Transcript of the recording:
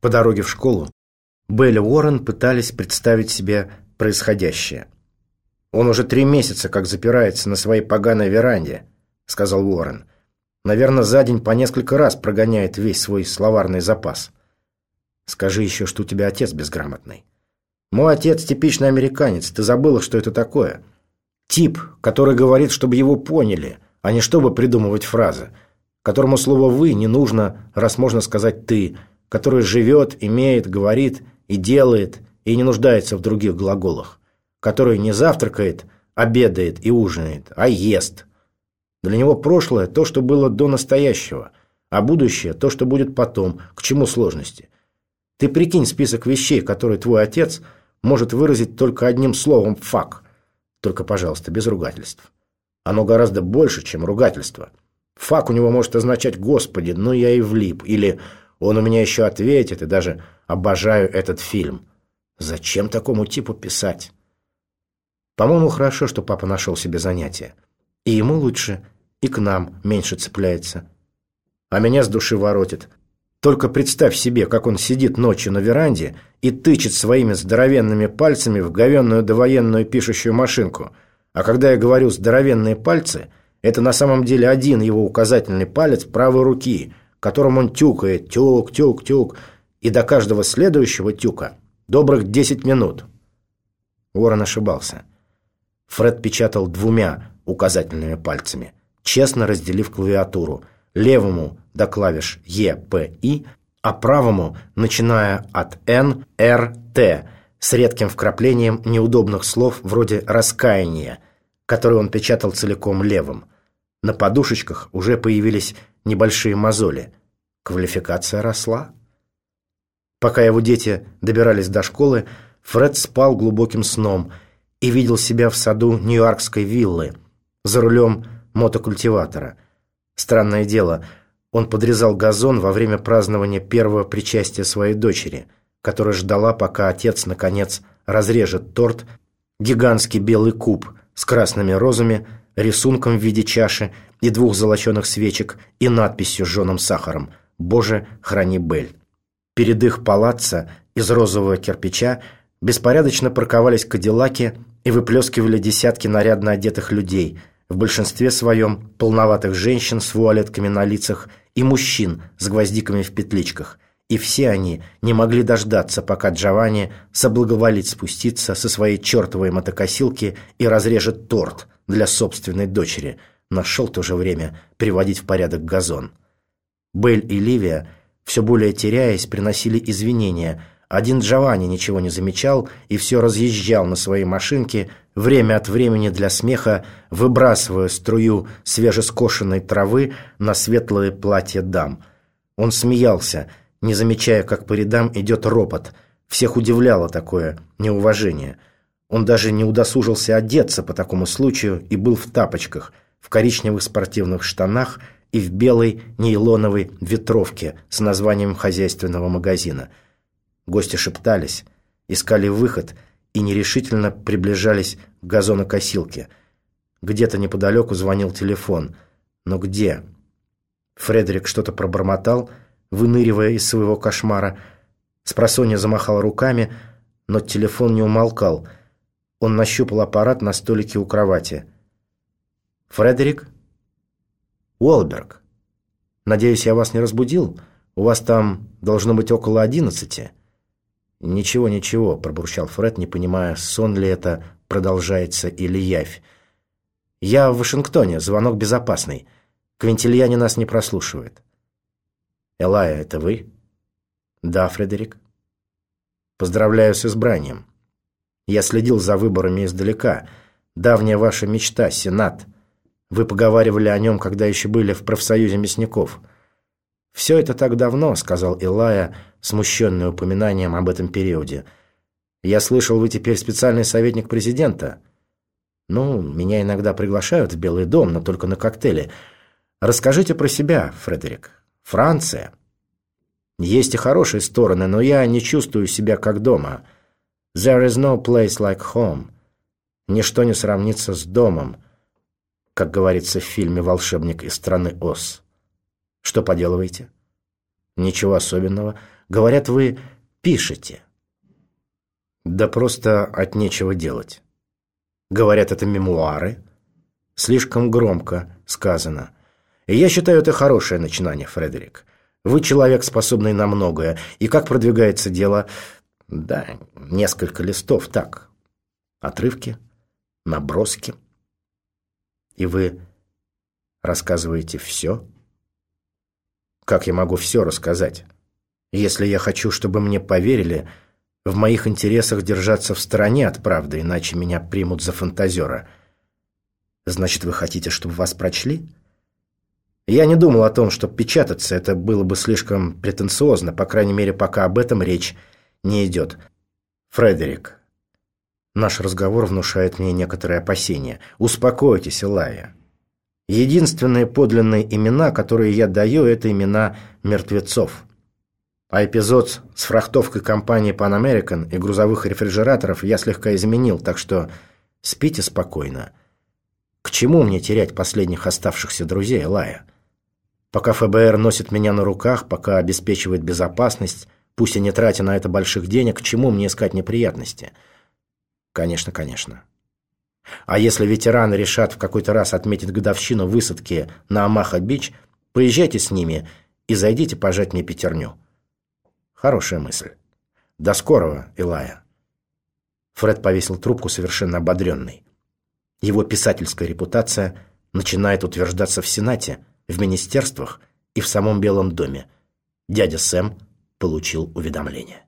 По дороге в школу Белль Уоррен пытались представить себе происходящее. «Он уже три месяца как запирается на своей поганой веранде», — сказал Уоррен. «Наверное, за день по несколько раз прогоняет весь свой словарный запас. Скажи еще, что у тебя отец безграмотный». «Мой отец типичный американец. Ты забыла, что это такое?» «Тип, который говорит, чтобы его поняли, а не чтобы придумывать фразы, которому слово «вы» не нужно, раз можно сказать «ты», который живет, имеет, говорит и делает, и не нуждается в других глаголах, который не завтракает, обедает и ужинает, а ест. Для него прошлое – то, что было до настоящего, а будущее – то, что будет потом, к чему сложности. Ты прикинь список вещей, которые твой отец может выразить только одним словом «фак». Только, пожалуйста, без ругательств. Оно гораздо больше, чем ругательство. «Фак» у него может означать «Господи, ну я и влип» или он у меня еще ответит, и даже обожаю этот фильм. Зачем такому типу писать? По-моему, хорошо, что папа нашел себе занятие. И ему лучше, и к нам меньше цепляется. А меня с души воротит. Только представь себе, как он сидит ночью на веранде и тычет своими здоровенными пальцами в говенную довоенную пишущую машинку. А когда я говорю «здоровенные пальцы», это на самом деле один его указательный палец правой руки – которым он тюкает, тюк, тюк, тюк, и до каждого следующего тюка добрых десять минут. Уоррен ошибался. Фред печатал двумя указательными пальцами, честно разделив клавиатуру. Левому до клавиш Е, П, И, а правому, начиная от Н, Р, Т, с редким вкраплением неудобных слов вроде «раскаяние», которые он печатал целиком левым. На подушечках уже появились небольшие мозоли. Квалификация росла. Пока его дети добирались до школы, Фред спал глубоким сном и видел себя в саду Нью-Йоркской виллы за рулем мотокультиватора. Странное дело, он подрезал газон во время празднования первого причастия своей дочери, которая ждала, пока отец, наконец, разрежет торт, гигантский белый куб с красными розами, рисунком в виде чаши и двух золоченых свечек и надписью с жженым сахаром «Боже, храни Бель». Перед их палаццо из розового кирпича беспорядочно парковались кадиллаки и выплескивали десятки нарядно одетых людей, в большинстве своем полноватых женщин с вуалетками на лицах и мужчин с гвоздиками в петличках. И все они не могли дождаться, пока Джованни соблаговолит спуститься со своей чертовой мотокосилки и разрежет торт для собственной дочери – Нашел то же время приводить в порядок газон. Белль и Ливия, все более теряясь, приносили извинения. Один Джованни ничего не замечал и все разъезжал на своей машинке, время от времени для смеха выбрасывая струю свежескошенной травы на светлое платье дам. Он смеялся, не замечая, как по рядам идет ропот. Всех удивляло такое неуважение. Он даже не удосужился одеться по такому случаю и был в тапочках – в коричневых спортивных штанах и в белой нейлоновой ветровке с названием хозяйственного магазина. Гости шептались, искали выход и нерешительно приближались к газонокосилке. Где-то неподалеку звонил телефон. Но где? Фредерик что-то пробормотал, выныривая из своего кошмара. Спросонья замахал руками, но телефон не умолкал. Он нащупал аппарат на столике у кровати – Фредерик? Уолберг. Надеюсь, я вас не разбудил? У вас там должно быть около одиннадцати. Ничего, ничего, пробурчал Фред, не понимая, сон ли это продолжается или явь. Я в Вашингтоне, звонок безопасный. Квинтильяне нас не прослушивает. Элая, это вы? Да, Фредерик. Поздравляю с избранием. Я следил за выборами издалека. Давняя ваша мечта, Сенат — вы поговаривали о нем, когда еще были в профсоюзе мясников. «Все это так давно», — сказал Илая, смущенный упоминанием об этом периоде. «Я слышал, вы теперь специальный советник президента». «Ну, меня иногда приглашают в Белый дом, но только на коктейли. Расскажите про себя, Фредерик. Франция. Есть и хорошие стороны, но я не чувствую себя как дома. There is no place like home. Ничто не сравнится с домом» как говорится в фильме «Волшебник из страны Оз». Что поделываете? Ничего особенного. Говорят, вы пишете. Да просто от нечего делать. Говорят, это мемуары. Слишком громко сказано. И я считаю, это хорошее начинание, Фредерик. Вы человек, способный на многое. И как продвигается дело? Да, несколько листов, так. Отрывки, наброски. И вы рассказываете все? Как я могу все рассказать? Если я хочу, чтобы мне поверили, в моих интересах держаться в стороне от правды, иначе меня примут за фантазера. Значит, вы хотите, чтобы вас прочли? Я не думал о том, чтобы печататься, это было бы слишком претенциозно, по крайней мере, пока об этом речь не идет. Фредерик, наш разговор внушает мне некоторые опасения. Успокойтесь, Илая. Единственные подлинные имена, которые я даю, это имена мертвецов. А эпизод с фрахтовкой компании Pan American и грузовых рефрижераторов я слегка изменил, так что спите спокойно. К чему мне терять последних оставшихся друзей, Лая? Пока ФБР носит меня на руках, пока обеспечивает безопасность, пусть и не тратя на это больших денег, к чему мне искать неприятности? Конечно, конечно. А если ветераны решат в какой-то раз отметить годовщину высадки на Амаха-Бич, поезжайте с ними и зайдите пожать мне пятерню. Хорошая мысль. До скорого, Илая. Фред повесил трубку совершенно ободренный. Его писательская репутация начинает утверждаться в Сенате, в министерствах и в самом Белом доме. Дядя Сэм получил уведомление.